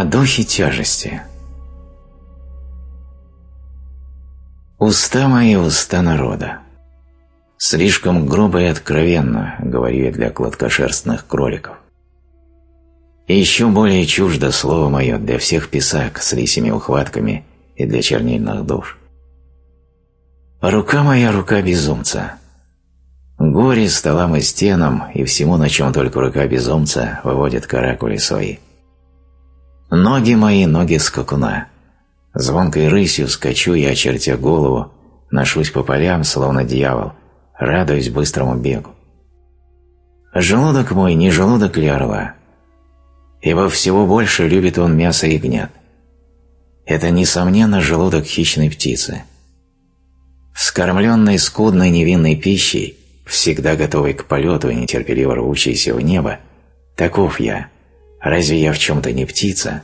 О духе тяжести. Уста мои – уста народа. Слишком грубо и откровенно, говорю я для кладкошерстных кроликов. И еще более чуждо слово мое для всех писак с лисими ухватками и для чернильных душ. Рука моя – рука безумца. Горе столам и стенам и всему, на чем только рука безумца выводит каракули свои. Ноги мои – ноги скакуна. Звонкой рысью скачу я, очертя голову, ношусь по полям, словно дьявол, радуюсь быстрому бегу. Желудок мой не желудок ли орла, ибо всего больше любит он мясо ягнят. Это, несомненно, желудок хищной птицы. Вскормленный скудной невинной пищей, всегда готовый к полету и нетерпеливо рвущийся в небо, таков я – Разве я в чем-то не птица?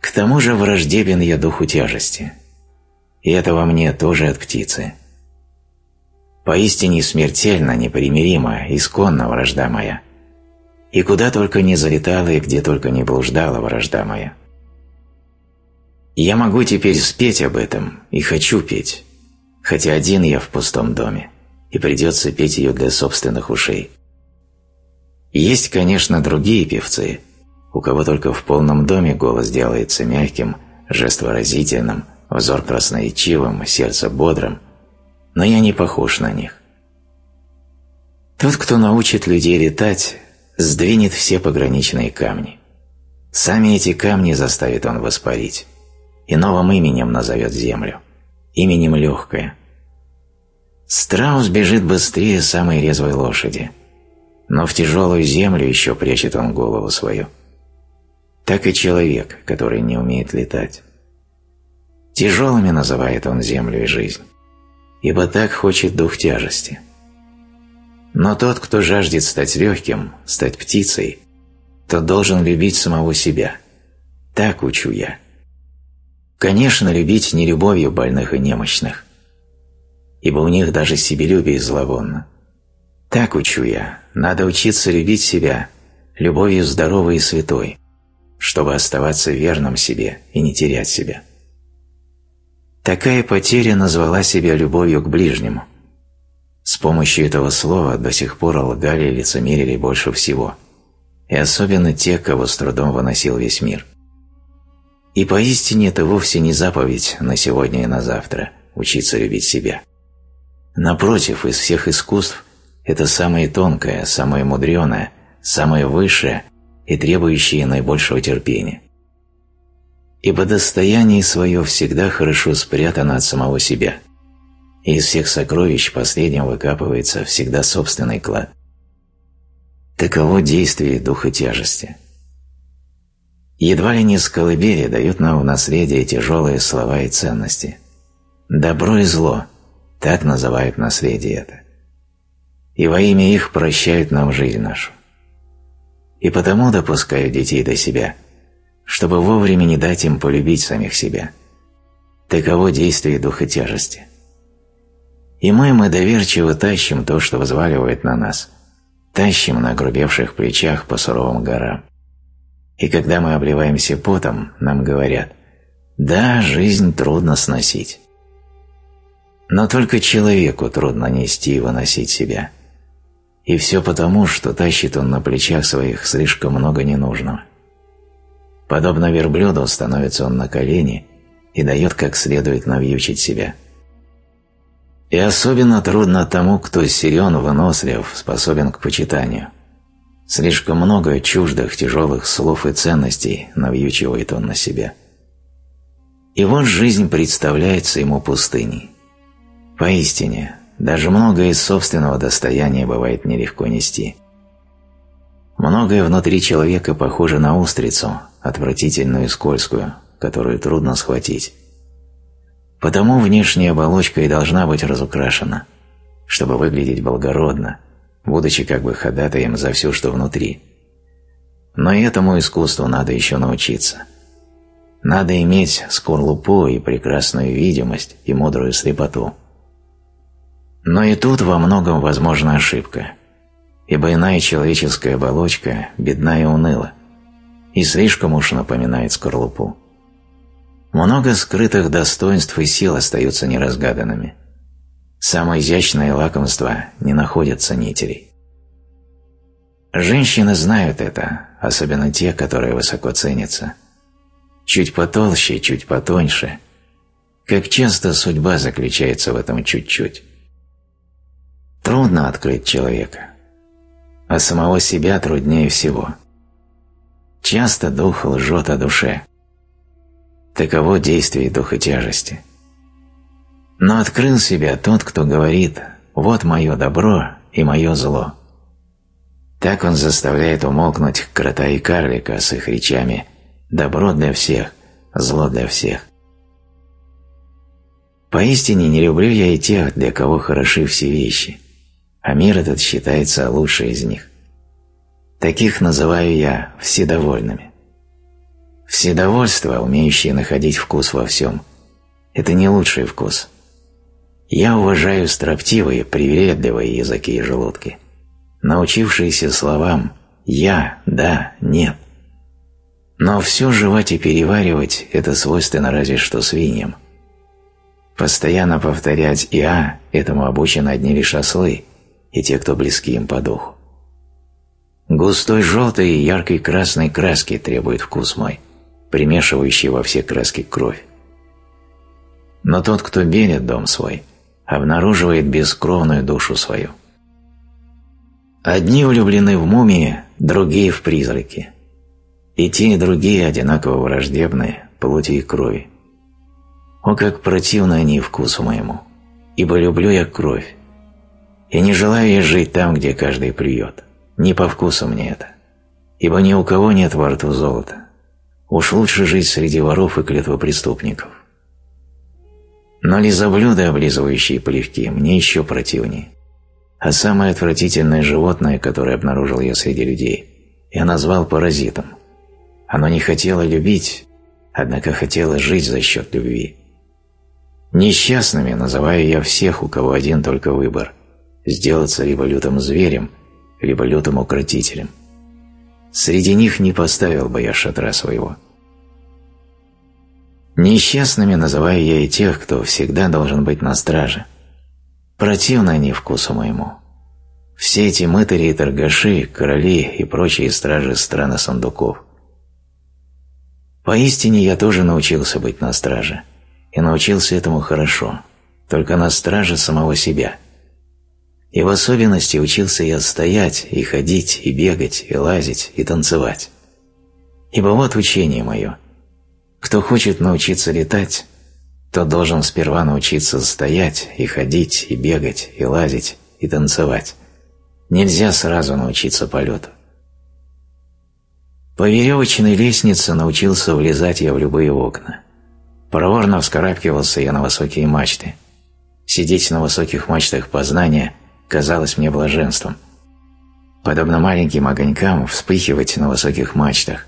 К тому же враждебен я духу тяжести. И это во мне тоже от птицы. Поистине смертельно, непримиримо, исконна вражда моя. И куда только не залетала и где только не блуждала вражда моя. Я могу теперь спеть об этом, и хочу петь, хотя один я в пустом доме, и придется петь ее для собственных ушей. Есть, конечно, другие певцы, у кого только в полном доме голос делается мягким, жест выразительным, взор красноречивым, сердце бодрым, но я не похож на них. Тот, кто научит людей летать, сдвинет все пограничные камни. Сами эти камни заставит он воспарить, и новым именем назовет землю, именем легкое. Страус бежит быстрее самой резвой лошади – но в тяжелую землю еще прячет он голову свою. Так и человек, который не умеет летать. Тяжелыми называет он землю и жизнь, ибо так хочет дух тяжести. Но тот, кто жаждет стать легким, стать птицей, тот должен любить самого себя. Так учу я. Конечно, любить не любовью больных и немощных, ибо у них даже себелюбие зловонно. Так учу я, надо учиться любить себя, любовью здоровой и святой, чтобы оставаться верным себе и не терять себя. Такая потеря назвала себя любовью к ближнему. С помощью этого слова до сих пор лгали и лицемерили больше всего, и особенно те, кого с трудом выносил весь мир. И поистине это вовсе не заповедь на сегодня и на завтра – учиться любить себя. Напротив, из всех искусств – это самое тонкое, самое мудреное, самое высшее и требующее наибольшего терпения. Ибо достояние свое всегда хорошо спрятано от самого себя, и из всех сокровищ последним выкапывается всегда собственный клад. Таково действие духа тяжести. Едва ли не с дают нам в наследие тяжелые слова и ценности. Добро и зло – так называют наследие это и во имя их прощают нам жизнь нашу. И потому допускаю детей до себя, чтобы вовремя не дать им полюбить самих себя. Таково действие духа тяжести. И мы, мы доверчиво тащим то, что взваливает на нас, тащим на грубевших плечах по суровым горам. И когда мы обливаемся потом, нам говорят, да, жизнь трудно сносить. Но только человеку трудно нести и выносить себя – и все потому, что тащит он на плечах своих слишком много ненужного. Подобно верблюду становится он на колени и дает как следует навьючить себя. И особенно трудно тому, кто силен, вынослив, способен к почитанию. Слишком много чуждых, тяжелых слов и ценностей навьючивает он на себя. И вот жизнь представляется ему пустыней. Поистине, даже многое из собственного достояния бывает нелегко нести. Многое внутри человека похоже на устрицу, отвратительную и скользкую, которую трудно схватить. Потому внешняя оболочка и должна быть разукрашена, чтобы выглядеть благородно, будучи как бы ходатаем за все, что внутри. Но этому искусству надо еще научиться. Надо иметь скорлупу и прекрасную видимость и мудрую слепоту – но и тут во многом возможна ошибка, ибо иная человеческая оболочка бедна и уныла. и слишком уж напоминает скорлупу. Много скрытых достоинств и сил остаются неразгаданными. Самое изящное лакомство не находят ценителей. Женщины знают это, особенно те, которые высоко ценятся. Чуть потолще, чуть потоньше. Как часто судьба заключается в этом чуть-чуть. Трудно открыть человека, а самого себя труднее всего. Часто дух лжет о душе. Таково действие духа тяжести. Но открыл себя тот, кто говорит «вот мое добро и мое зло». Так он заставляет умолкнуть крота и карлика с их речами «добро для всех, зло для всех». Поистине не люблю я и тех, для кого хороши все вещи, а мир этот считается лучший из них. Таких называю я вседовольными. Вседовольство, умеющее находить вкус во всем, это не лучший вкус. Я уважаю строптивые, привередливые языки и желудки, научившиеся словам «я», «да», «нет». Но все жевать и переваривать – это свойственно разве что свиньям. Постоянно повторять «я» этому обучены одни лишь ослы и те, кто близки им по духу. Густой желтой и яркой красной краски требует вкус мой, примешивающий во все краски кровь. Но тот, кто берет дом свой, обнаруживает бескровную душу свою. Одни влюблены в мумии, другие в призраки. И те, и другие одинаково враждебны плоти и крови. О, как противны они вкусу моему, ибо люблю я кровь, и не желаю я жить там, где каждый плюет. Не по вкусу мне это, ибо ни у кого нет во рту золота. Уж лучше жить среди воров и клетвопреступников. Но лизоблюды, облизывающие плевки, мне еще противнее. А самое отвратительное животное, которое обнаружил я среди людей, я назвал паразитом. Оно не хотело любить, однако хотело жить за счет любви. Несчастными называю я всех, у кого один только выбор – сделаться либо лютым зверем – либо лютым укротителем. Среди них не поставил бы я шатра своего. Несчастными называю я и тех, кто всегда должен быть на страже. Противны они вкусу моему. Все эти мытари и торгаши, короли и прочие стражи страны сундуков. Поистине я тоже научился быть на страже. И научился этому хорошо, только на страже самого себя – и в особенности учился я стоять, и ходить, и бегать, и лазить, и танцевать. Ибо вот учение мое. Кто хочет научиться летать, тот должен сперва научиться стоять, и ходить, и бегать, и лазить, и танцевать. Нельзя сразу научиться полету. По веревочной лестнице научился влезать я в любые окна. Проворно вскарабкивался я на высокие мачты. Сидеть на высоких мачтах познания казалось мне блаженством. Подобно маленьким огонькам вспыхивать на высоких мачтах.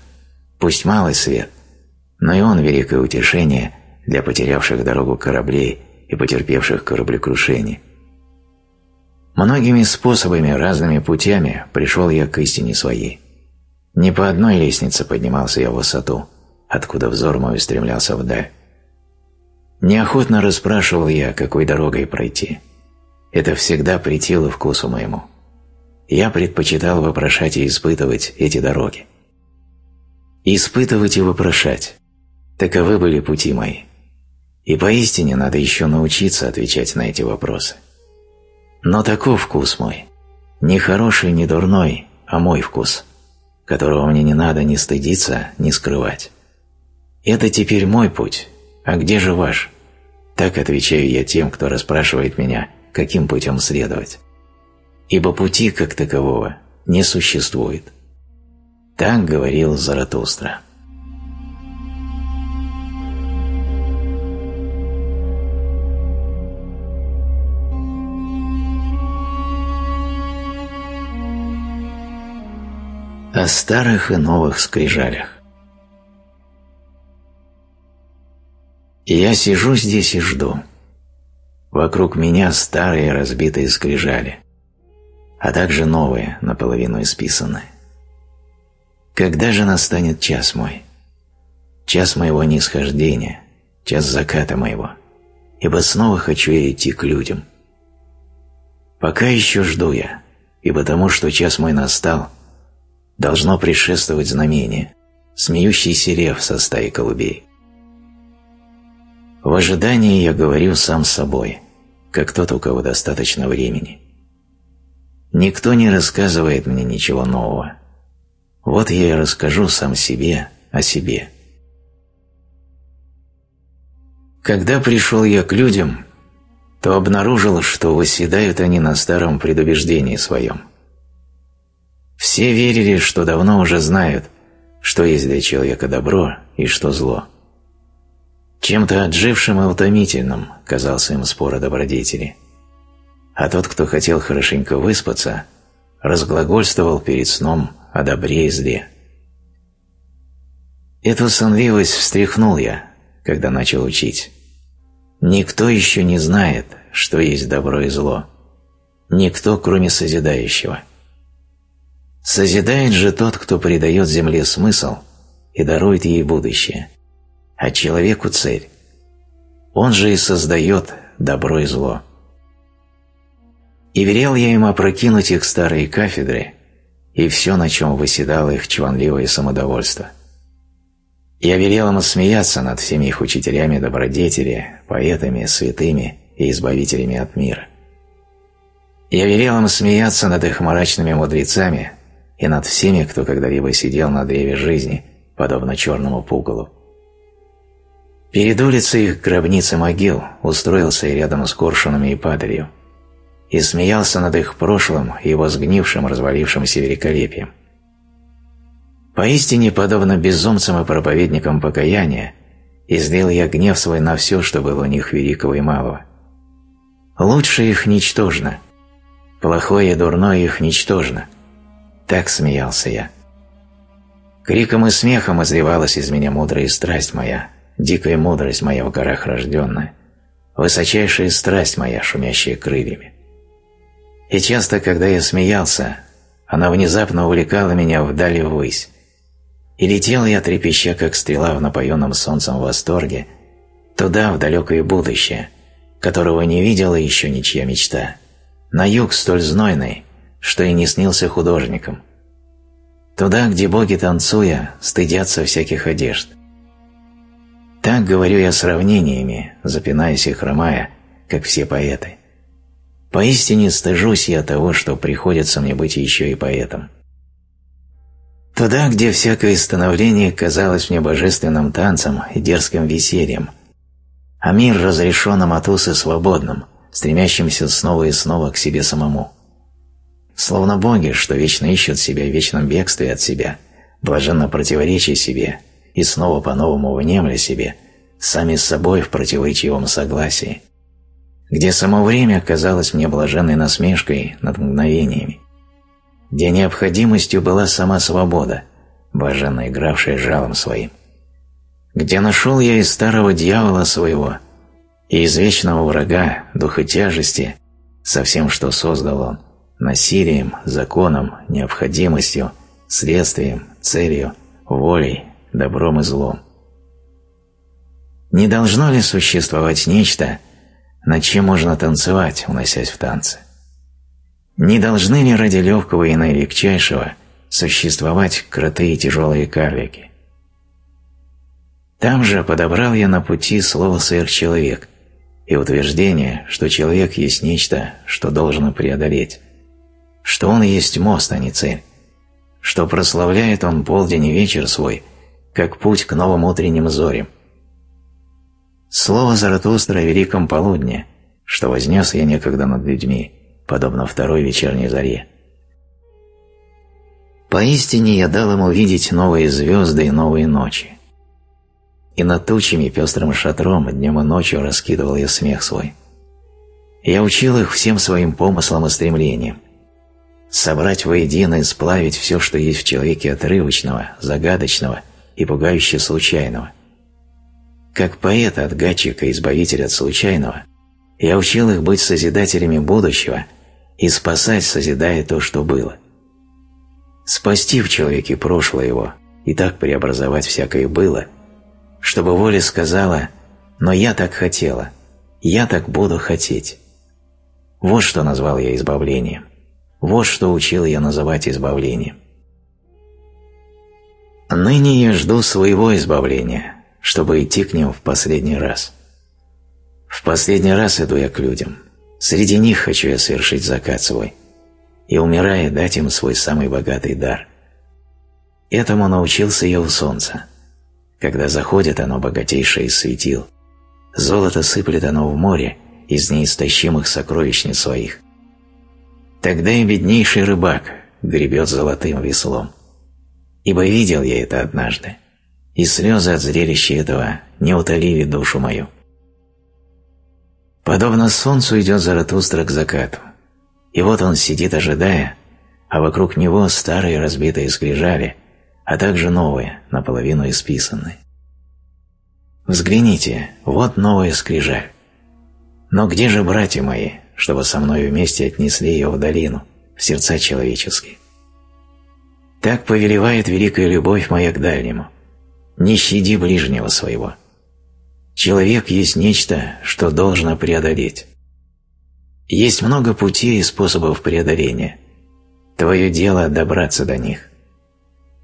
Пусть малый свет, но и он великое утешение для потерявших дорогу кораблей и потерпевших кораблекрушение. Многими способами, разными путями пришел я к истине своей. Не по одной лестнице поднимался я в высоту, откуда взор мой устремлялся вдаль. Неохотно расспрашивал я, какой дорогой пройти – это всегда претило вкусу моему. Я предпочитал вопрошать и испытывать эти дороги. Испытывать и вопрошать – таковы были пути мои. И поистине надо еще научиться отвечать на эти вопросы. Но таков вкус мой. Не хороший, не дурной, а мой вкус, которого мне не надо ни стыдиться, ни скрывать. Это теперь мой путь, а где же ваш? Так отвечаю я тем, кто расспрашивает меня – каким путем следовать. Ибо пути как такового не существует. Так говорил Заратустра. О старых и новых скрижалях. Я сижу здесь и жду. Вокруг меня старые разбитые скрижали, а также новые, наполовину исписанные. Когда же настанет час мой? Час моего нисхождения, час заката моего, ибо снова хочу я идти к людям. Пока еще жду я, и потому что час мой настал, должно предшествовать знамение, смеющийся рев со стаи голубей. В ожидании я говорю сам с собой, как тот, у кого достаточно времени. Никто не рассказывает мне ничего нового. Вот я и расскажу сам себе о себе. Когда пришел я к людям, то обнаружил, что восседают они на старом предубеждении своем. Все верили, что давно уже знают, что есть для человека добро и что зло. Чем-то отжившим и утомительным казался им спор о добродетели. А тот, кто хотел хорошенько выспаться, разглагольствовал перед сном о добре и зле. Эту сонливость встряхнул я, когда начал учить. Никто еще не знает, что есть добро и зло. Никто, кроме созидающего. Созидает же тот, кто придает земле смысл и дарует ей будущее, а человеку цель. Он же и создает добро и зло. И велел я им опрокинуть их старые кафедры и все, на чем выседало их чванливое самодовольство – я велел ему смеяться над всеми их учителями добродетели, поэтами, святыми и избавителями от мира. Я велел им смеяться над их мрачными мудрецами и над всеми, кто когда-либо сидел на древе жизни, подобно черному пугалу. Перед улицей их гробницы могил устроился я рядом с коршунами и падалью и смеялся над их прошлым и его сгнившим, развалившимся великолепием. Поистине, подобно безумцам и проповедникам покаяния, излил я гнев свой на все, что было у них великого и малого. Лучше их ничтожно, плохое и дурное их ничтожно. Так смеялся я. Криком и смехом изливалась из меня мудрая страсть моя, дикая мудрость моя в горах рожденная, высочайшая страсть моя, шумящая крыльями. И часто, когда я смеялся, она внезапно увлекала меня вдали ввысь, и летел я, трепеща, как стрела в напоенном солнцем восторге, туда, в далекое будущее, которого не видела еще ничья мечта, на юг столь знойный, что и не снился художникам. Туда, где боги, танцуя, стыдятся всяких одежд. Так говорю я сравнениями, запинаясь и хромая, как все поэты. Поистине стыжусь я того, что приходится мне быть еще и поэтом. Туда, где всякое становление казалось мне божественным танцем и дерзким весельем, а мир разрешенным от и свободным, стремящимся снова и снова к себе самому. Словно боги, что вечно ищут себя в вечном бегстве от себя, блаженно противоречия себе и снова по-новому внемля себе, сами с собой в противоречивом согласии, где само время казалось мне блаженной насмешкой над мгновениями, где необходимостью была сама свобода, блаженно игравшая жалом своим, где нашел я из старого дьявола своего и из вечного врага духа тяжести со всем, что создал он, насилием, законом, необходимостью, следствием, целью, волей, добром и злом. Не должно ли существовать нечто, над чем можно танцевать, уносясь в танцы? Не должны ли ради легкого и наилегчайшего существовать крутые и тяжелые карлики? Там же подобрал я на пути слово «сверхчеловек» и утверждение, что человек есть нечто, что должно преодолеть, что он есть мост, а не цель, что прославляет он полдень и вечер свой, как путь к новым утренним зорям. Слово Заратустра о великом полудне, что вознес я некогда над людьми, подобно второй вечерней заре. Поистине я дал ему видеть новые звезды и новые ночи. И над тучами пестрым шатром днем и ночью раскидывал я смех свой. Я учил их всем своим помыслам и стремлениям. Собрать воедино и сплавить все, что есть в человеке отрывочного, загадочного и пугающе случайного. Как поэт отгадчика, избавитель от случайного, я учил их быть созидателями будущего и спасать, созидая то, что было. спасти в человеке прошлое его и так преобразовать всякое было, чтобы воля сказала «но я так хотела, я так буду хотеть». Вот что назвал я избавлением, вот что учил я называть избавлением. Ныне я жду своего избавления, чтобы идти к ним в последний раз. В последний раз иду я к людям. Среди них хочу я совершить закат свой. И, умирая, дать им свой самый богатый дар. Этому научился я у солнца. Когда заходит оно богатейшее из светил, золото сыплет оно в море из неистощимых сокровищниц своих. Тогда и беднейший рыбак гребет золотым веслом. Ибо видел я это однажды, и слезы от зрелища этого не утолили душу мою. Подобно солнцу идет Заратустра к закату. И вот он сидит, ожидая, а вокруг него старые разбитые скрижали, а также новые, наполовину исписанные. Взгляните, вот новая скрижаль. Но где же братья мои, чтобы со мной вместе отнесли ее в долину, в сердца человеческие? Так повелевает великая любовь моя к дальнему. Не щади ближнего своего. Человек есть нечто, что должно преодолеть. Есть много путей и способов преодоления. Твое дело – добраться до них.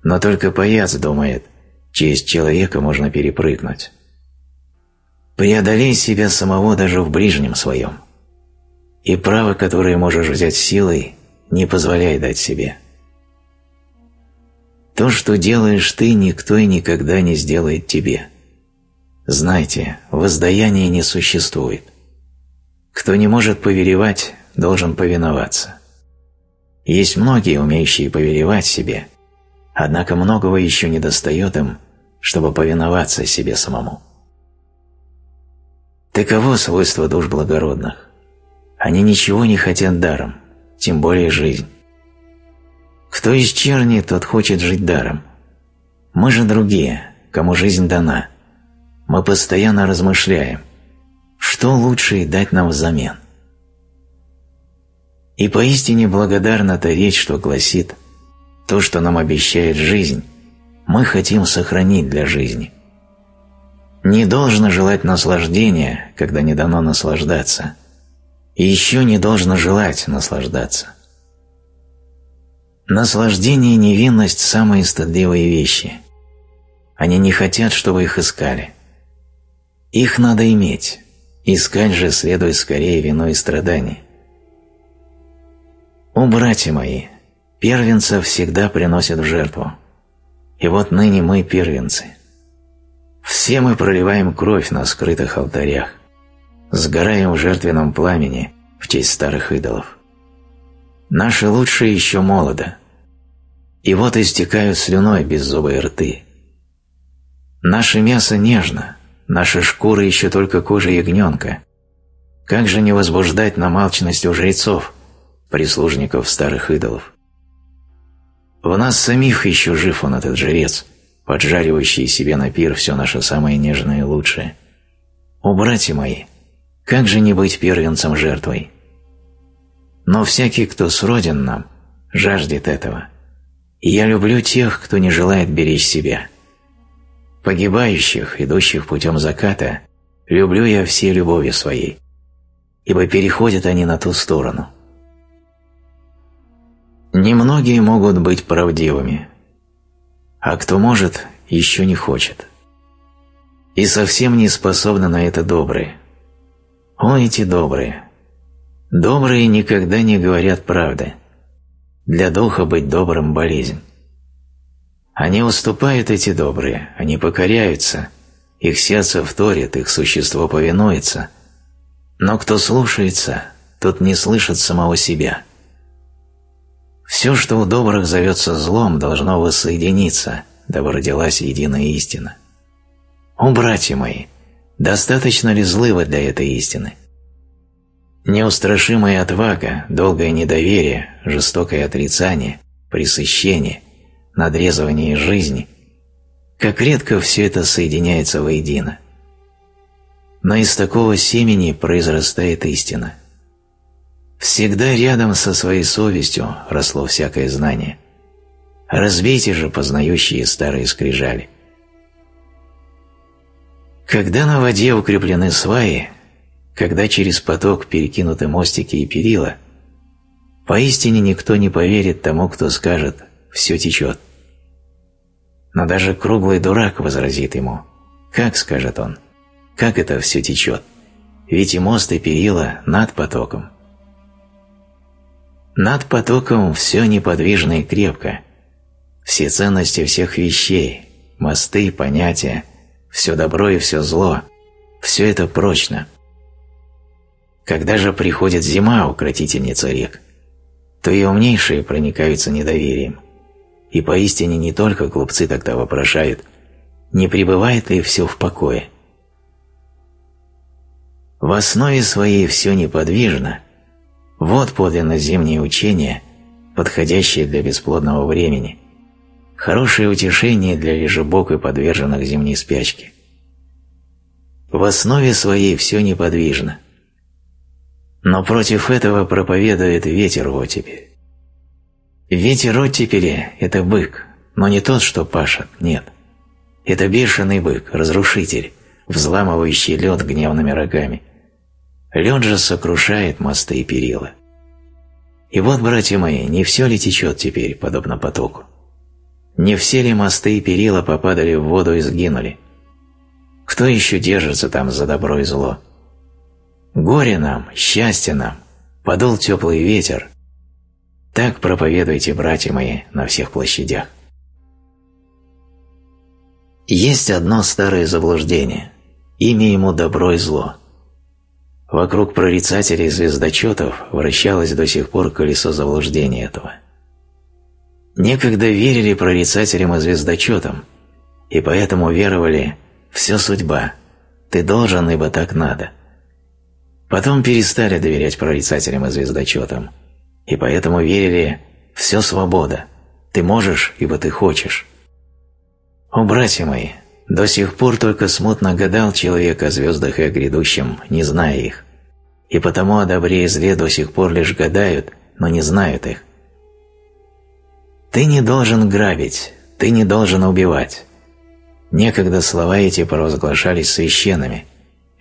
Но только паяц думает, через человека можно перепрыгнуть. Преодолей себя самого даже в ближнем своем. И право, которое можешь взять силой, не позволяй дать себе. То, что делаешь ты, никто и никогда не сделает тебе – Знайте, воздаяния не существует. Кто не может повелевать, должен повиноваться. Есть многие, умеющие повелевать себе, однако многого еще не достает им, чтобы повиноваться себе самому. Таково свойство душ благородных. Они ничего не хотят даром, тем более жизнь. Кто из черни, тот хочет жить даром. Мы же другие, кому жизнь дана – мы постоянно размышляем, что лучше дать нам взамен. И поистине благодарна та речь, что гласит, то, что нам обещает жизнь, мы хотим сохранить для жизни. Не должно желать наслаждения, когда не дано наслаждаться, и еще не должно желать наслаждаться. Наслаждение и невинность – самые стыдливые вещи. Они не хотят, чтобы их искали – их надо иметь, искать же следует скорее вино и страдания. О, братья мои, первенца всегда приносят в жертву, и вот ныне мы первенцы. Все мы проливаем кровь на скрытых алтарях, сгораем в жертвенном пламени в честь старых идолов. Наши лучшие еще молодо, и вот истекают слюной беззубые рты. Наше мясо нежно, Наша шкура еще только кожа ягненка. Как же не возбуждать намалченность у жрецов, прислужников старых идолов? В нас самих еще жив он, этот жрец, поджаривающий себе на пир все наше самое нежное и лучшее. О, братья мои, как же не быть первенцем жертвой? Но всякий, кто сроден нам, жаждет этого. Я люблю тех, кто не желает беречь себя. Погибающих, идущих путем заката, люблю я все любовью своей, ибо переходят они на ту сторону. Немногие могут быть правдивыми, а кто может, еще не хочет. И совсем не способны на это добрые. О, эти добрые! Добрые никогда не говорят правды. Для духа быть добрым – болезнь. Они уступают эти добрые, они покоряются, их сердце вторит, их существо повинуется. Но кто слушается, тот не слышит самого себя. Все, что у добрых зовется злом, должно воссоединиться, дабы родилась единая истина. О, братья мои, достаточно ли злы вы для этой истины? Неустрашимая отвага, долгое недоверие, жестокое отрицание, пресыщение – надрезывание жизни, как редко все это соединяется воедино. Но из такого семени произрастает истина. Всегда рядом со своей совестью росло всякое знание. Разбейте же познающие старые скрижали. Когда на воде укреплены сваи, когда через поток перекинуты мостики и перила, поистине никто не поверит тому, кто скажет «все течет». Но даже круглый дурак возразит ему «как?» – скажет он – «как это все течет?» Ведь и мост, и перила над потоком. Над потоком все неподвижно и крепко. Все ценности всех вещей, мосты, понятия, все добро и все зло, все это прочно. Когда же приходит зима, укротительница рек, то и умнейшие проникаются недоверием. И поистине не только глупцы тогда вопрошают, не пребывает ли все в покое. В основе своей все неподвижно. Вот подлинно зимнее учение, подходящее для бесплодного времени, хорошее утешение для лежебок и подверженных зимней спячке. В основе своей все неподвижно. Но против этого проповедует ветер оттепель. Ветер оттепели – это бык, но не тот, что пашет, нет. Это бешеный бык, разрушитель, взламывающий лед гневными рогами. Лед же сокрушает мосты и перила. И вот, братья мои, не все ли течет теперь, подобно потоку? Не все ли мосты и перила попадали в воду и сгинули? Кто еще держится там за добро и зло? Горе нам, счастье нам, подул теплый ветер. Так проповедуйте, братья мои, на всех площадях. Есть одно старое заблуждение. Имя ему добро и зло. Вокруг прорицателей звездочетов вращалось до сих пор колесо заблуждения этого. Некогда верили прорицателям и звездочетам, и поэтому веровали «все судьба, ты должен, ибо так надо». Потом перестали доверять прорицателям и звездочетам, и поэтому верили «все свобода, ты можешь, ибо ты хочешь». О, братья мои, до сих пор только смутно гадал человек о звездах и о грядущем, не зная их, и потому о добре и зле до сих пор лишь гадают, но не знают их. Ты не должен грабить, ты не должен убивать. Некогда слова эти провозглашались священными,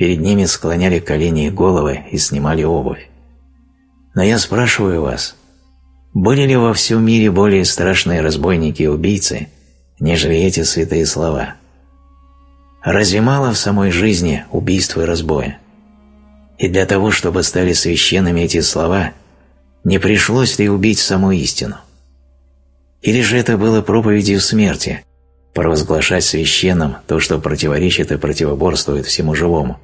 перед ними склоняли колени и головы и снимали обувь. Но я спрашиваю вас, были ли во всем мире более страшные разбойники и убийцы, нежели эти святые слова? Разве мало в самой жизни убийства и разбоя? И для того, чтобы стали священными эти слова, не пришлось ли убить саму истину? Или же это было проповедью смерти, провозглашать священным то, что противоречит и противоборствует всему живому?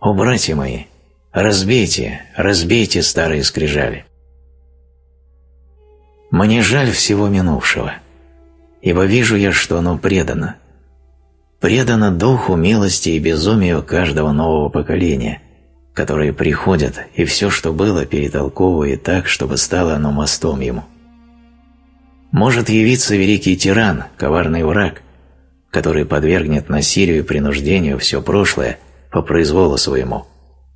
О, братья мои, разбейте, разбейте старые скрижали. Мне жаль всего минувшего, ибо вижу я, что оно предано. Предано духу, милости и безумию каждого нового поколения, которые приходят и все, что было, перетолковывает так, чтобы стало оно мостом ему может явиться великий тиран, коварный враг, который подвергнет насилию и принуждению все прошлое по произволу своему,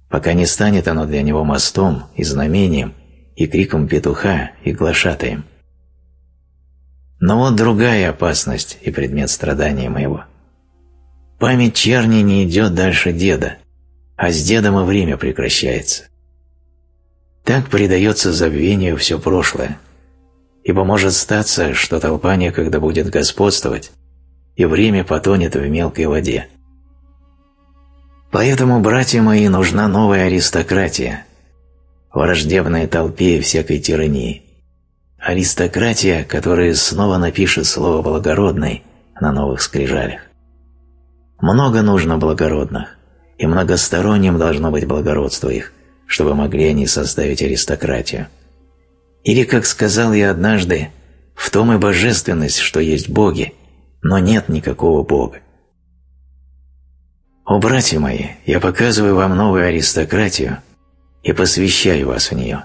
пока не станет оно для него мостом и знамением, и криком петуха, и глашатаем. Но вот другая опасность и предмет страдания моего. Память черни не идет дальше деда, а с дедом и время прекращается. Так предается забвению все прошлое, ибо может статься, что толпа некогда будет господствовать, и время потонет в мелкой воде. Поэтому, братья мои, нужна новая аристократия, враждебная толпе всякой тирании. Аристократия, которая снова напишет слово «благородный» на новых скрижалях. Много нужно благородных, и многосторонним должно быть благородство их, чтобы могли они составить аристократию. Или, как сказал я однажды, в том и божественность, что есть боги, но нет никакого бога. О, братья мои, я показываю вам новую аристократию и посвящаю вас в нее.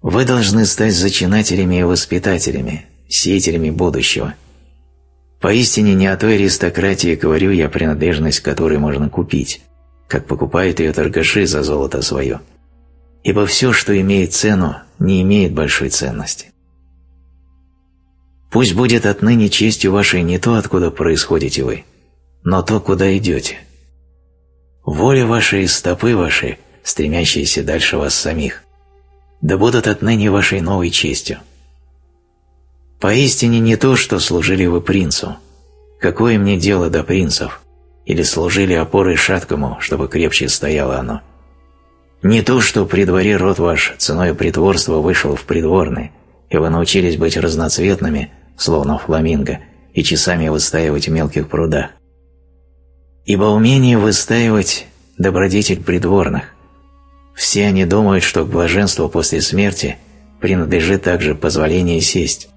Вы должны стать зачинателями и воспитателями, сеятелями будущего. Поистине не о той аристократии говорю я, принадлежность которой можно купить, как покупают ее торгаши за золото свое – ибо все, что имеет цену, не имеет большой ценности. Пусть будет отныне честью вашей не то, откуда происходите вы, но то, куда идете. Воля ваша и стопы ваши, стремящиеся дальше вас самих, да будут отныне вашей новой честью. Поистине не то, что служили вы принцу. Какое мне дело до принцев? Или служили опорой шаткому, чтобы крепче стояло оно? Не то, что при дворе род ваш ценой притворства вышел в придворный, и вы научились быть разноцветными, словно фламинго, и часами выстаивать в мелких прудах. Ибо умение выстаивать – добродетель придворных. Все они думают, что к блаженству после смерти принадлежит также позволение сесть.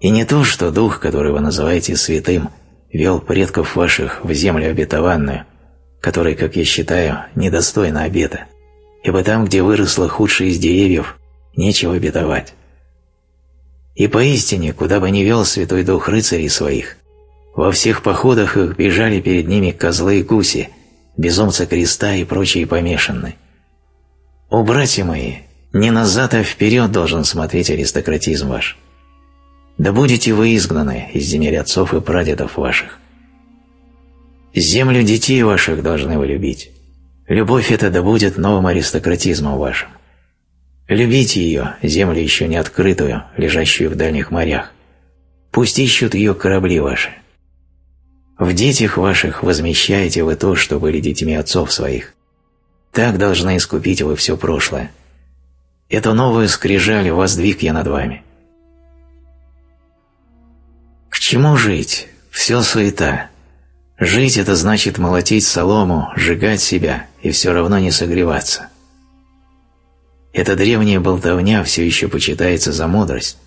И не то, что дух, который вы называете святым, вел предков ваших в землю обетованную, которая, как я считаю, недостойна обета, ибо там, где выросло худшее из деревьев, нечего обетовать. И поистине, куда бы ни вел Святой Дух рыцарей своих, во всех походах их бежали перед ними козлы и гуси, безумцы креста и прочие помешанные. О, братья мои, не назад, а вперед должен смотреть аристократизм ваш. Да будете вы изгнаны из земель отцов и прадедов ваших. Землю детей ваших должны вы любить. Любовь эта да будет новым аристократизмом вашим. Любите ее, землю еще не открытую, лежащую в дальних морях. Пусть ищут ее корабли ваши. В детях ваших возмещаете вы то, что были детьми отцов своих. Так должны искупить вы все прошлое. Эту новую скрижаль воздвиг я над вами. К чему жить? Все суета. Жить – это значит молотить солому, сжигать себя и все равно не согреваться. Эта древняя болтовня все еще почитается за мудрость,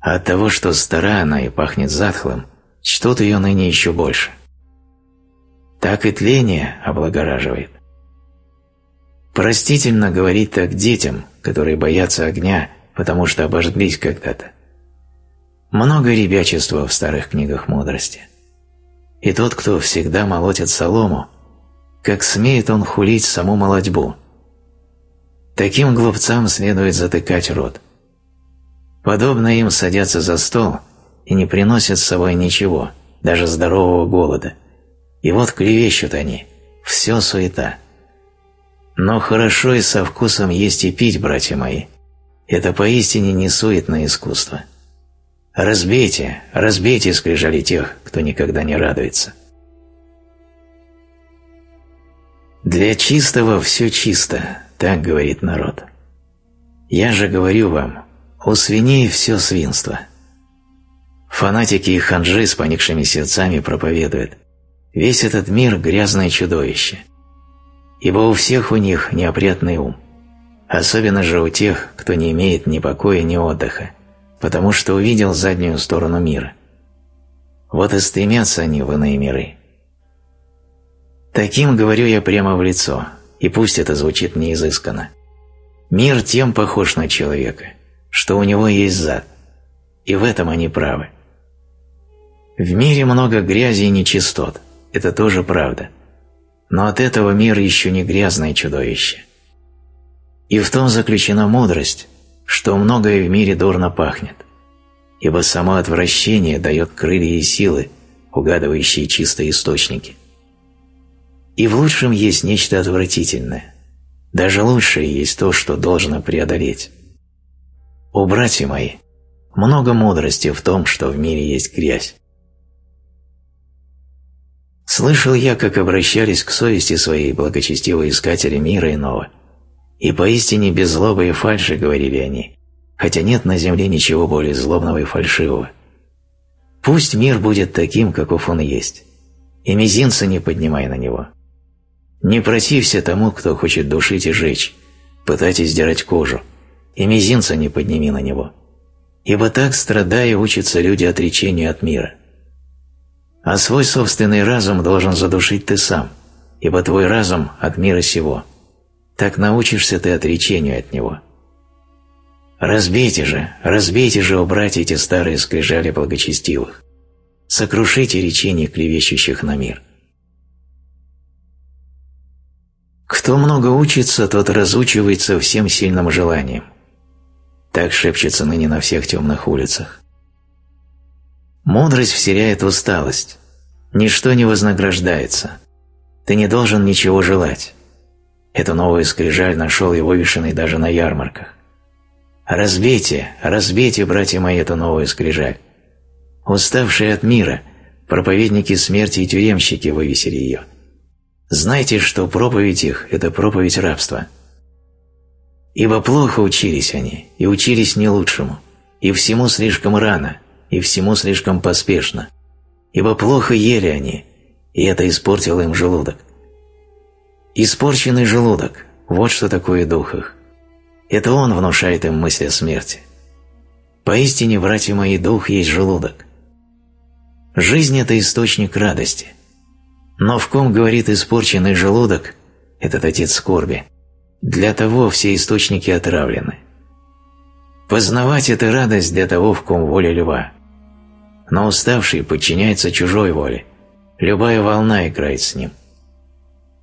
а от того, что стара она и пахнет затхлым, чтут ее ныне еще больше. Так и тление облагораживает. Простительно говорить так детям, которые боятся огня, потому что обожглись когда-то. Много ребячества в старых книгах мудрости. И тот, кто всегда молотит солому, как смеет он хулить саму молодьбу. Таким глупцам следует затыкать рот. Подобно им садятся за стол и не приносят с собой ничего, даже здорового голода. И вот клевещут они, все суета. Но хорошо и со вкусом есть и пить, братья мои. Это поистине не суетное искусство. Разбейте, разбейте скрижали тех, кто никогда не радуется. Для чистого все чисто, так говорит народ. Я же говорю вам, у свиней все свинство. Фанатики и ханжи с поникшими сердцами проповедуют. Весь этот мир – грязное чудовище. Ибо у всех у них неопрятный ум. Особенно же у тех, кто не имеет ни покоя, ни отдыха потому что увидел заднюю сторону мира. Вот и стремятся они в иные миры. Таким говорю я прямо в лицо, и пусть это звучит неизысканно. Мир тем похож на человека, что у него есть зад, и в этом они правы. В мире много грязи и нечистот, это тоже правда, но от этого мир еще не грязное чудовище. И в том заключена мудрость, что многое в мире дурно пахнет, ибо само отвращение дает крылья и силы, угадывающие чистые источники. И в лучшем есть нечто отвратительное, даже лучшее есть то, что должно преодолеть. О, братья мои, много мудрости в том, что в мире есть грязь. Слышал я, как обращались к совести своей благочестивые искатели мира иного – и поистине без злобы и фальши, говорили они, хотя нет на земле ничего более злобного и фальшивого. Пусть мир будет таким, каков он есть, и мизинца не поднимай на него. Не протився тому, кто хочет душить и жечь, пытать издирать кожу, и мизинца не подними на него. Ибо так, страдая, учатся люди отречению от мира. А свой собственный разум должен задушить ты сам, ибо твой разум от мира сего – так научишься ты отречению от него. Разбейте же, разбейте же, убрать эти старые скрижали благочестивых. Сокрушите речение клевещущих на мир. Кто много учится, тот разучивается всем сильным желанием. Так шепчется ныне на всех темных улицах. Мудрость вселяет усталость. Ничто не вознаграждается. Ты не должен ничего желать. Эту новую скрижаль нашел и вывешенный даже на ярмарках. Разбейте, разбейте, братья мои, эту новую скрижаль. Уставшие от мира, проповедники смерти и тюремщики вывесили ее. Знайте, что проповедь их – это проповедь рабства. Ибо плохо учились они, и учились не лучшему, и всему слишком рано, и всему слишком поспешно, ибо плохо ели они, и это испортило им желудок. Испорченный желудок – вот что такое дух их. Это он внушает им мысль о смерти. Поистине, братья мои, дух есть желудок. Жизнь – это источник радости. Но в ком говорит испорченный желудок, этот отец скорби, для того все источники отравлены. Познавать – это радость для того, в ком воля льва. Но уставший подчиняется чужой воле. Любая волна играет с ним.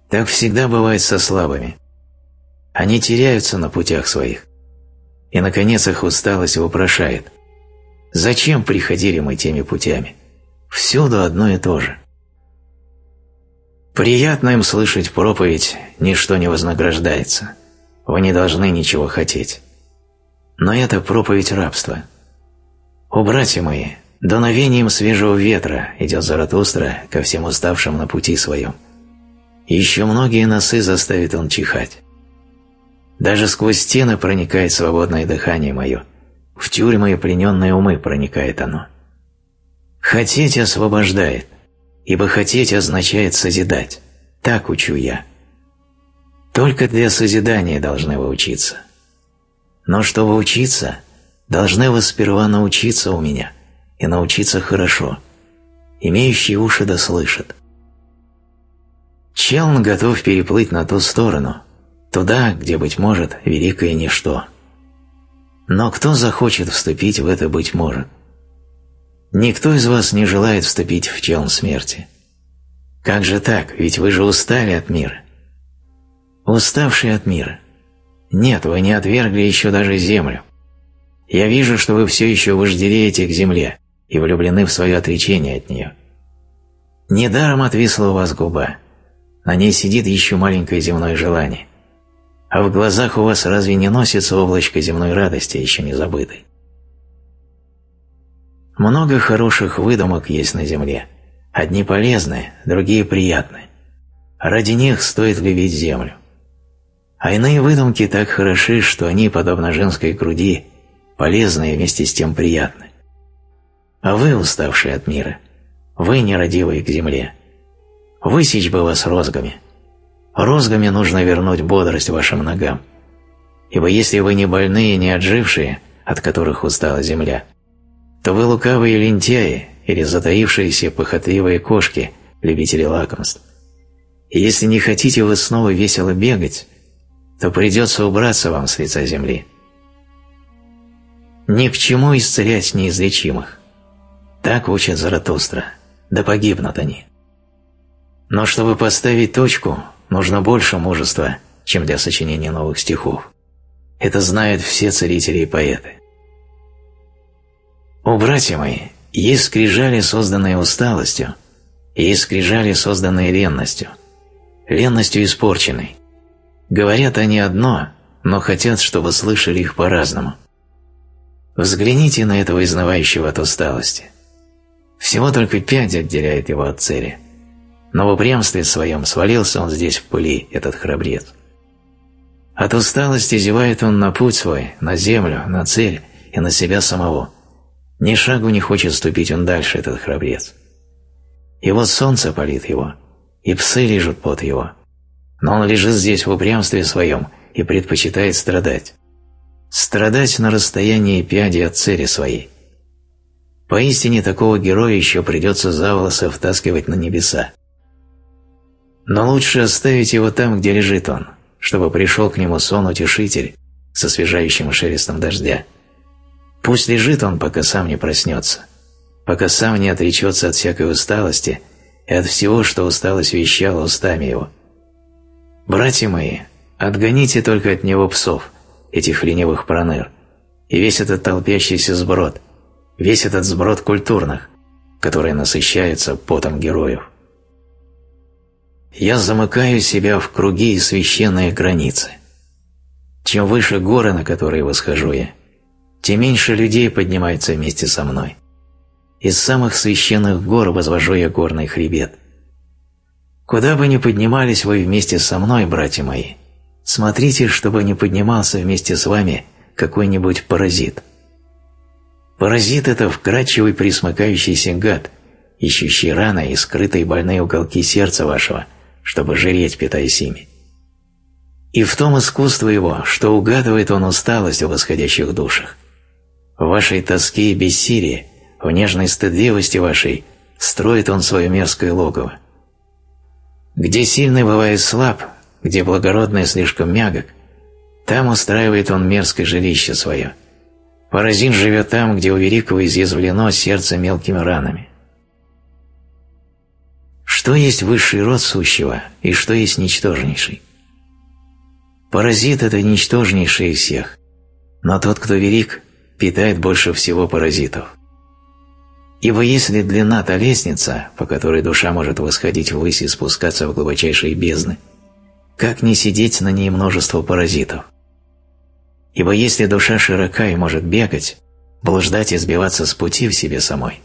Так всегда бывает со слабыми. Они теряются на путях своих. И, наконец, их усталость вопрошает. Зачем приходили мы теми путями? Всюду одно и то же. Приятно им слышать проповедь «Ничто не вознаграждается». Вы не должны ничего хотеть. Но это проповедь рабства. О, братья мои, дуновением свежего ветра идет Заратустра ко всем уставшим на пути своем. Еще многие носы заставит он чихать. Даже сквозь стены проникает свободное дыхание мое. В тюрьмы и плененные умы проникает оно. Хотеть освобождает, ибо хотеть означает созидать. Так учу я. Только для созидания должны вы учиться. Но чтобы учиться, должны вы сперва научиться у меня, и научиться хорошо. Имеющие уши да слышат. Челн готов переплыть на ту сторону, туда, где, быть может, великое ничто. Но кто захочет вступить в это «быть может»? Никто из вас не желает вступить в челн смерти. Как же так, ведь вы же устали от мира. Уставшие от мира. Нет, вы не отвергли еще даже землю. Я вижу, что вы все еще вожделеете к земле и влюблены в свое отречение от нее. Недаром отвисла у вас губа. На ней сидит еще маленькое земное желание а в глазах у вас разве не носится облачко земной радости, еще не забытой? Много хороших выдумок есть на земле. Одни полезные, другие приятные. Ради них стоит любить землю. А иные выдумки так хороши, что они, подобно женской груди, полезны и вместе с тем приятны. А вы, уставшие от мира, вы нерадивые к земле. Высечь бы вас розгами – Розгами нужно вернуть бодрость вашим ногам. Ибо если вы не больные, не отжившие, от которых устала земля, то вы лукавые лентяи или затаившиеся похотливые кошки, любители лакомств. И если не хотите вы снова весело бегать, то придется убраться вам с лица земли. Ни к чему исцелять неизлечимых. Так учат Заратустра, да погибнут они. Но чтобы поставить точку, нужно больше мужества, чем для сочинения новых стихов. Это знают все целители и поэты. О, братья мои, есть скрижали, созданные усталостью, и есть скрижали, созданные ленностью, ленностью испорченной. Говорят они одно, но хотят, чтобы слышали их по-разному. Взгляните на этого изнывающего от усталости. Всего только пять отделяет его от цели – но в упрямстве своем свалился он здесь в пыли, этот храбрец. От усталости зевает он на путь свой, на землю, на цель и на себя самого. Ни шагу не хочет ступить он дальше, этот храбрец. Вот солнце палит его, и псы лежат под его. Но он лежит здесь в упрямстве своем и предпочитает страдать. Страдать на расстоянии пяди от цели своей. Поистине такого героя еще придется за волосы втаскивать на небеса. Но лучше оставить его там, где лежит он, чтобы пришел к нему сон-утешитель с освежающим шелестом дождя. Пусть лежит он, пока сам не проснется, пока сам не отречется от всякой усталости и от всего, что усталость вещала устами его. Братья мои, отгоните только от него псов, этих ленивых проныр, и весь этот толпящийся сброд, весь этот сброд культурных, которые насыщаются потом героев. Я замыкаю себя в круги и священные границы. Чем выше горы, на которые восхожу я, тем меньше людей поднимается вместе со мной. Из самых священных гор возвожу я горный хребет. Куда бы ни поднимались вы вместе со мной, братья мои, смотрите, чтобы не поднимался вместе с вами какой-нибудь паразит. Паразит – это вкрадчивый присмыкающийся гад, ищущий раны и скрытые больные уголки сердца вашего – чтобы жреть, питаясь ими. И в том искусство его, что угадывает он усталость в восходящих душах. В вашей тоске и бессилии, в нежной стыдливости вашей, строит он свое мерзкое логово. Где сильный бывает слаб, где благородный слишком мягок, там устраивает он мерзкое жилище свое. Паразин живет там, где у великого изъязвлено сердце мелкими ранами. Что есть высший род сущего и что есть ничтожнейший? Паразит – это ничтожнейший из всех, но тот, кто велик, питает больше всего паразитов. Ибо если длина та лестница, по которой душа может восходить ввысь и спускаться в глубочайшие бездны, как не сидеть на ней множество паразитов? Ибо если душа широка и может бегать, блуждать и сбиваться с пути в себе самой,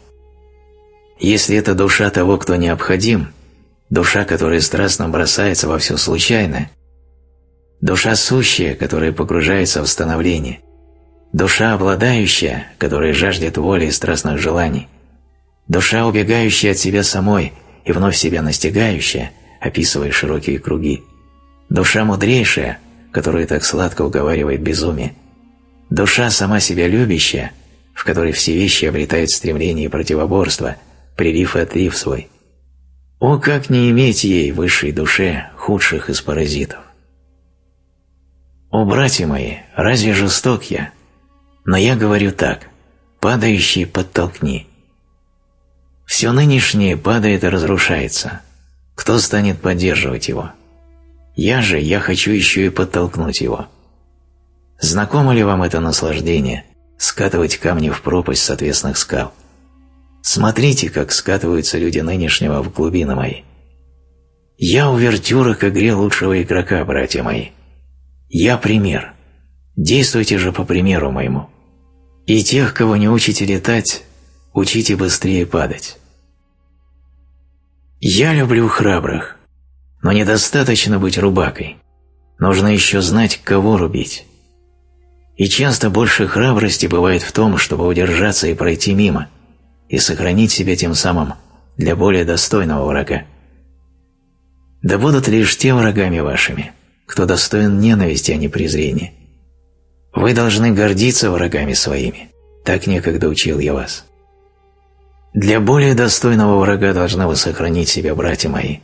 если это душа того, кто необходим, душа, которая страстно бросается во все случайное, душа сущая, которая погружается в становление, душа обладающая, которая жаждет воли и страстных желаний, душа, убегающая от себя самой и вновь себя настигающая, описывая широкие круги, душа мудрейшая, которая так сладко уговаривает безумие, душа сама себя любящая, в которой все вещи обретают стремление и противоборство – прилив и отлив свой. О, как не иметь ей, высшей душе, худших из паразитов! О, братья мои, разве жесток я? Но я говорю так, падающий подтолкни. Все нынешнее падает и разрушается. Кто станет поддерживать его? Я же, я хочу еще и подтолкнуть его. Знакомо ли вам это наслаждение – скатывать камни в пропасть с отвесных скал? Смотрите, как скатываются люди нынешнего в глубины мои. Я увертюра к игре лучшего игрока, братья мои. Я пример. Действуйте же по примеру моему. И тех, кого не учите летать, учите быстрее падать. Я люблю храбрых, но недостаточно быть рубакой. Нужно еще знать, кого рубить. И часто больше храбрости бывает в том, чтобы удержаться и пройти мимо – и сохранить себя тем самым для более достойного врага. Да будут лишь те врагами вашими, кто достоин ненависти, а не презрения. Вы должны гордиться врагами своими, так некогда учил я вас. Для более достойного врага должны вы сохранить себя, братья мои,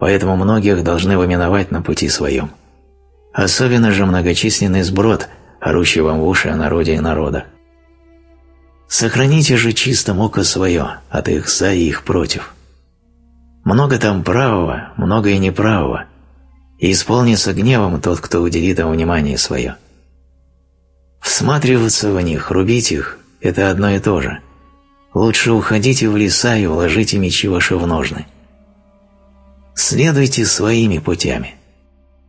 поэтому многих должны вы миновать на пути своем. Особенно же многочисленный сброд, орущий вам в уши о народе и народах. Сохраните же чистым око свое от их за и их против. Много там правого, много и неправого, и исполнится гневом тот, кто уделит им внимание свое. Всматриваться в них, рубить их – это одно и то же. Лучше уходите в леса и вложите мечи ваши в ножны. Следуйте своими путями,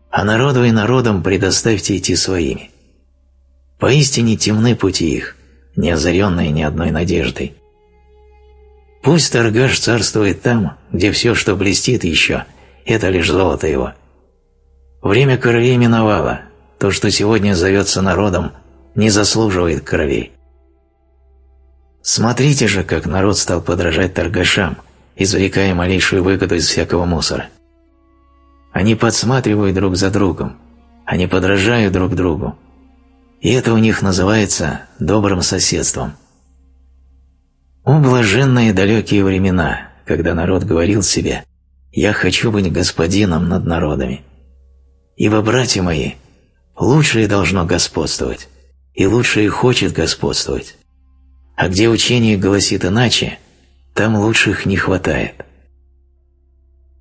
а народу и народам предоставьте идти своими. Поистине темны пути их, не озаренные ни одной надеждой. Пусть торгаш царствует там, где все, что блестит еще, это лишь золото его. Время королей миновало, то, что сегодня зовется народом, не заслуживает королей. Смотрите же, как народ стал подражать торгашам, извлекая малейшую выгоду из всякого мусора. Они подсматривают друг за другом, они подражают друг другу, и это у них называется добрым соседством. О, блаженные далекие времена, когда народ говорил себе «Я хочу быть господином над народами». Ибо, братья мои, лучшее должно господствовать, и лучшее хочет господствовать. А где учение гласит иначе, там лучших не хватает.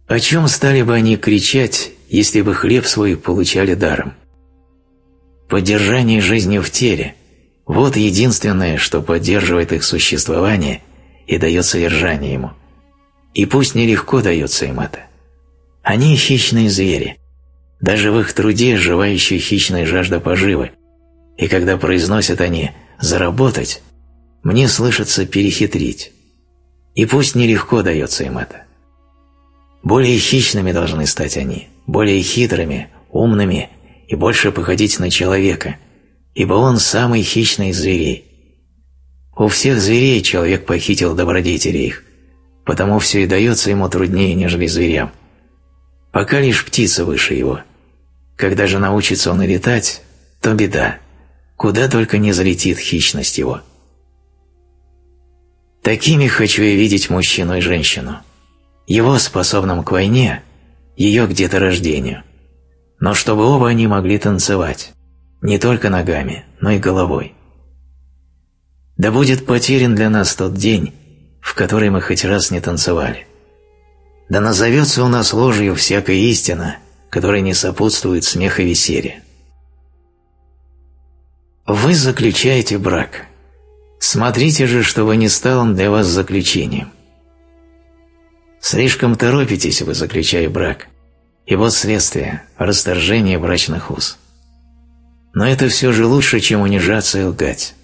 О чем стали бы они кричать, если бы хлеб свой получали даром? Поддержание жизни в теле – вот единственное, что поддерживает их существование и дает содержание ему. И пусть нелегко дается им это. Они хищные звери, даже в их труде живающая хищная жажда поживы, и когда произносят они «заработать», мне слышится «перехитрить». И пусть нелегко дается им это. Более хищными должны стать они, более хитрыми, умными и больше походить на человека, ибо он самый хищный из зверей. У всех зверей человек похитил добродетели их, потому все и дается ему труднее, нежели зверям. Пока лишь птица выше его. Когда же научится он и летать, то беда. Куда только не залетит хищность его. Такими хочу я видеть мужчину и женщину. Его способным к войне, ее к деторождению. Но чтобы оба они могли танцевать, не только ногами, но и головой. Да будет потерян для нас тот день, в который мы хоть раз не танцевали. Да назовется у нас ложью всякая истина, которая не сопутствует смех и веселье. Вы заключаете брак. Смотрите же, чтобы не стал он для вас заключением. Слишком торопитесь вы, заключая брак, и вот следствие – расторжение брачных уз. Но это все же лучше, чем унижаться и лгать.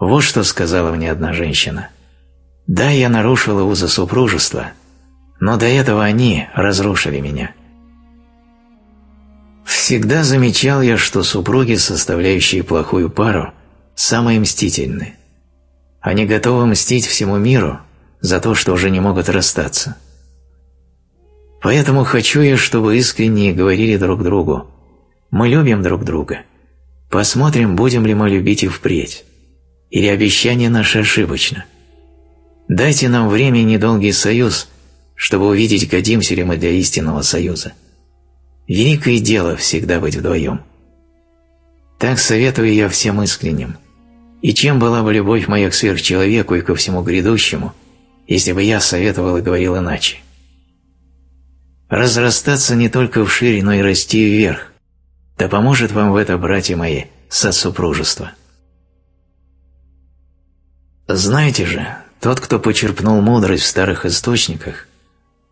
Вот что сказала мне одна женщина. Да, я нарушила узы супружества, но до этого они разрушили меня. Всегда замечал я, что супруги, составляющие плохую пару, самые мстительные. Они готовы мстить всему миру за то, что уже не могут расстаться. Поэтому хочу я, чтобы искренне говорили друг другу «Мы любим друг друга. Посмотрим, будем ли мы любить и впредь. Или обещание наше ошибочно. Дайте нам время и недолгий союз – чтобы увидеть, годимся ли мы для истинного союза. Великое дело всегда быть вдвоем. Так советую я всем искренним. И чем была бы любовь моя к сверхчеловеку и ко всему грядущему, если бы я советовал и говорил иначе? Разрастаться не только вширь, но и расти вверх. Да поможет вам в это, братья мои, сосупружество. Знаете же, тот, кто почерпнул мудрость в старых источниках,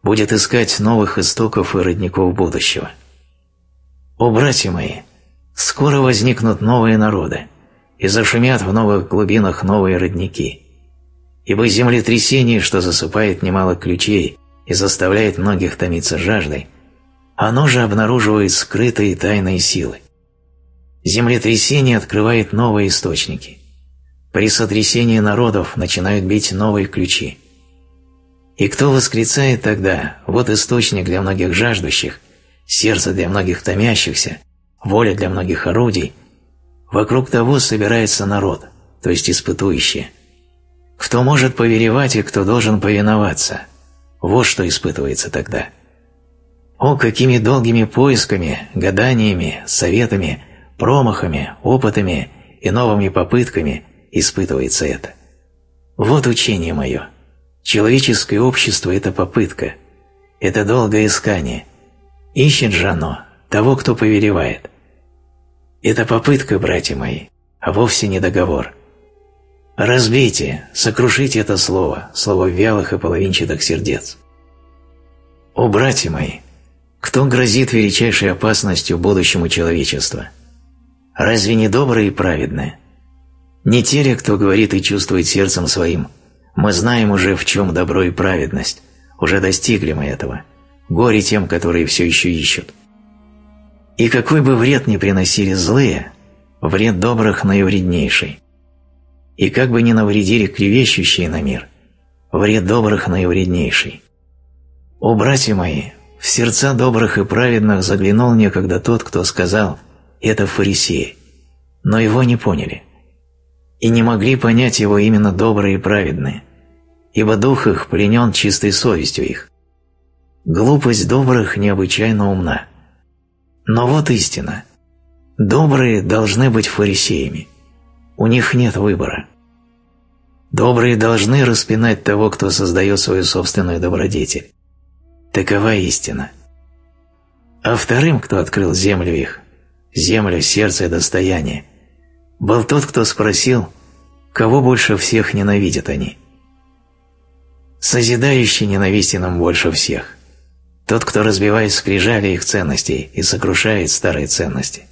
будет искать новых истоков и родников будущего. О, братья мои, скоро возникнут новые народы и зашумят в новых глубинах новые родники, ибо землетрясение, что засыпает немало ключей и заставляет многих томиться жаждой, оно же обнаруживает скрытые тайные силы. Землетрясение открывает новые источники. При сотрясении народов начинают бить новые ключи – и кто восклицает тогда «Вот источник для многих жаждущих, сердце для многих томящихся, воля для многих орудий», вокруг того собирается народ, то есть испытующие. Кто может повелевать и кто должен повиноваться, вот что испытывается тогда. О, какими долгими поисками, гаданиями, советами, промахами, опытами и новыми попытками испытывается это. Вот учение мое – Человеческое общество – это попытка, это долгое искание. Ищет же оно того, кто повелевает. Это попытка, братья мои, а вовсе не договор. Разбейте, сокрушите это слово, слово вялых и половинчатых сердец. О, братья мои, кто грозит величайшей опасностью будущему человечества? Разве не добрые и праведные? Не те ли, кто говорит и чувствует сердцем своим – мы знаем уже, в чем добро и праведность. Уже достигли мы этого. Горе тем, которые все еще ищут. И какой бы вред ни приносили злые, вред добрых наивреднейший. И как бы ни навредили клевещущие на мир, вред добрых наивреднейший. О, братья мои, в сердца добрых и праведных заглянул некогда тот, кто сказал «это фарисеи», но его не поняли. И не могли понять его именно добрые и праведные ибо дух их пленен чистой совестью их. Глупость добрых необычайно умна. Но вот истина. Добрые должны быть фарисеями. У них нет выбора. Добрые должны распинать того, кто создает свою собственную добродетель. Такова истина. А вторым, кто открыл землю их, землю, сердце и достояние, был тот, кто спросил, кого больше всех ненавидят они – Созидающий ненавистен нам больше всех. Тот, кто разбивает скрижали их ценностей и сокрушает старые ценности.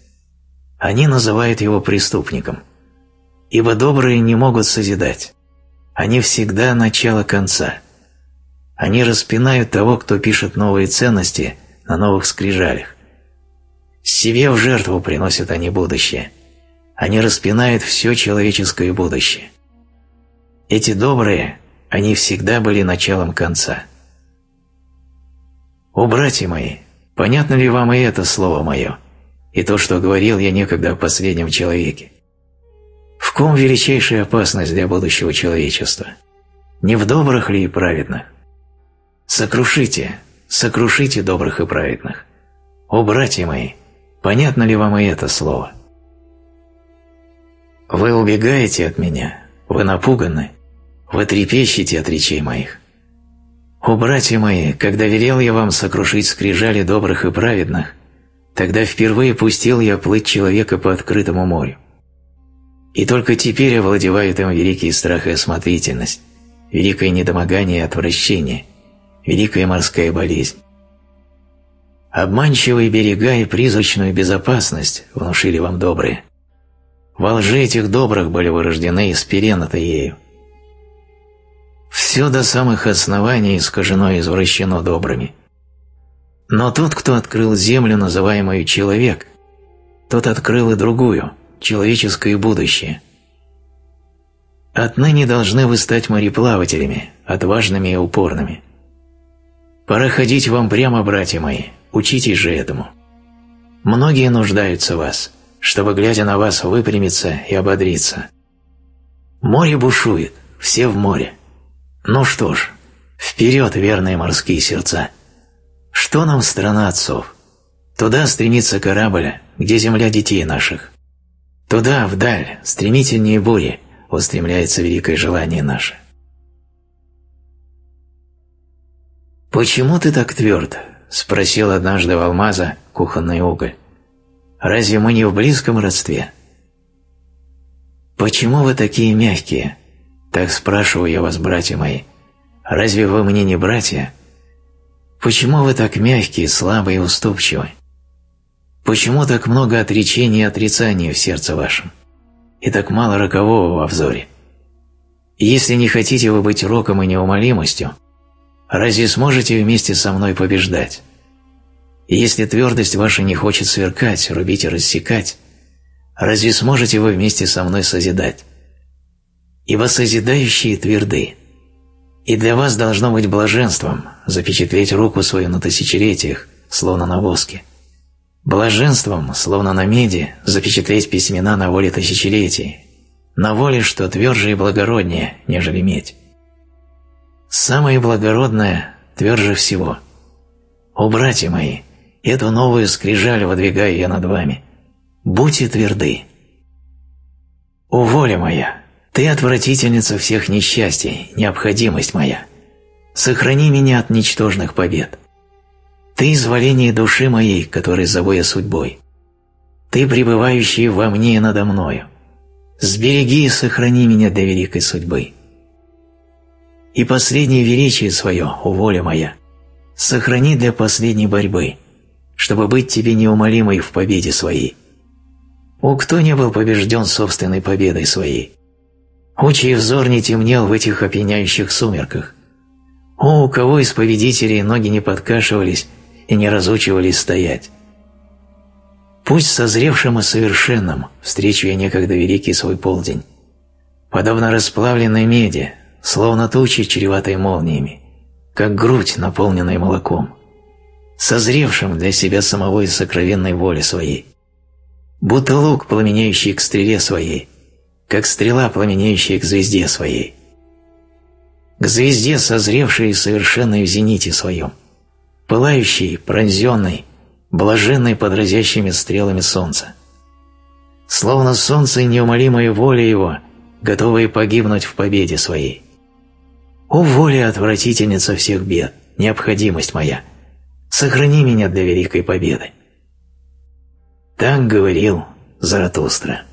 Они называют его преступником. Ибо добрые не могут созидать. Они всегда начало конца. Они распинают того, кто пишет новые ценности на новых скрижалях. Себе в жертву приносят они будущее. Они распинают все человеческое будущее. Эти добрые, они всегда были началом конца. О, братья мои, понятно ли вам и это слово мое, и то, что говорил я некогда о последнем человеке? В ком величайшая опасность для будущего человечества? Не в добрых ли и праведных? Сокрушите, сокрушите добрых и праведных. О, братья мои, понятно ли вам и это слово? Вы убегаете от меня, вы напуганы, вы трепещете от речей моих. «О, братья мои, когда велел я вам сокрушить скрижали добрых и праведных, тогда впервые пустил я плыть человека по открытому морю. И только теперь овладевают им великий страх и осмотрительность, великое недомогание и отвращение, великая морская болезнь. Обманчивые берега и призрачную безопасность внушили вам добрые. Во лжи этих добрых были вырождены и спеленаты ею. Все до самых оснований искажено и извращено добрыми. Но тот, кто открыл землю, называемую человек, тот открыл и другую, человеческое будущее. Отныне должны вы стать мореплавателями, отважными и упорными. Пора ходить вам прямо, братья мои, учитесь же этому. Многие нуждаются в вас, чтобы, глядя на вас, выпрямиться и ободриться. Море бушует, все в море. Ну что ж, вперед, верные морские сердца! Что нам страна отцов? Туда стремится корабль, где земля детей наших. Туда, вдаль, стремительнее бури, устремляется великое желание наше. «Почему ты так тверд?» – спросил однажды Валмаза кухонный уголь. «Разве мы не в близком родстве?» «Почему вы такие мягкие?» Так спрашиваю я вас, братья мои, разве вы мне не братья? Почему вы так мягкие, слабые и уступчивы? Почему так много отречений и отрицаний в сердце вашем? И так мало рокового во взоре? Если не хотите вы быть роком и неумолимостью, разве сможете вместе со мной побеждать? Если твердость ваша не хочет сверкать, рубить и рассекать, разве сможете вы вместе со мной созидать? Ибо созидающие тверды. И для вас должно быть блаженством запечатлеть руку свою на тысячелетиях, словно на воске. Блаженством, словно на меди, запечатлеть письмена на воле тысячелетий, на воле, что тверже и благороднее, нежели медь. Самое благородное тверже всего. О, братья мои, эту новую скрижаль выдвигаю я над вами. Будьте тверды. О, воля моя, ты отвратительница всех несчастий, необходимость моя. Сохрани меня от ничтожных побед. Ты изволение души моей, который зову я судьбой. Ты, пребывающий во мне и надо мною. Сбереги и сохрани меня для великой судьбы. И последнее величие свое, о воля моя, сохрани для последней борьбы, чтобы быть тебе неумолимой в победе своей. О, кто не был побежден собственной победой своей? Очий взор не темнел в этих опьяняющих сумерках. О, у кого из победителей ноги не подкашивались и не разучивались стоять. Пусть созревшим и совершенным встречу я некогда великий свой полдень, подобно расплавленной меди, словно тучи, чреватой молниями, как грудь, наполненная молоком, созревшим для себя самого и сокровенной воли своей, будто лук, пламенеющий к стреле своей – как стрела, пламенеющая к звезде своей. К звезде, созревшей и совершенной в зените своем, пылающей, пронзенной, блаженной под разящими стрелами солнца. Словно солнце и неумолимая воля его, готовые погибнуть в победе своей. О, воля отвратительница всех бед, необходимость моя, сохрани меня для великой победы. Так говорил Заратустра.